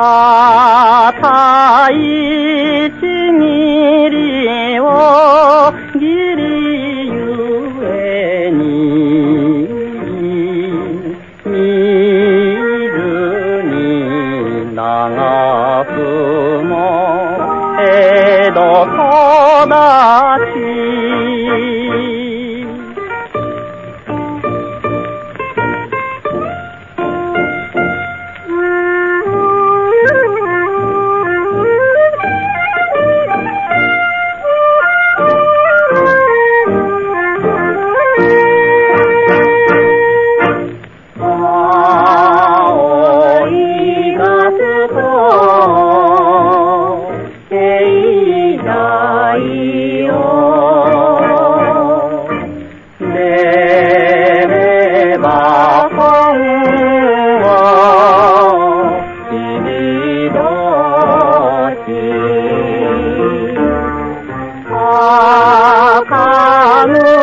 啊，他一。大风啊，起多情，大江。